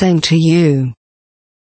Saying to you.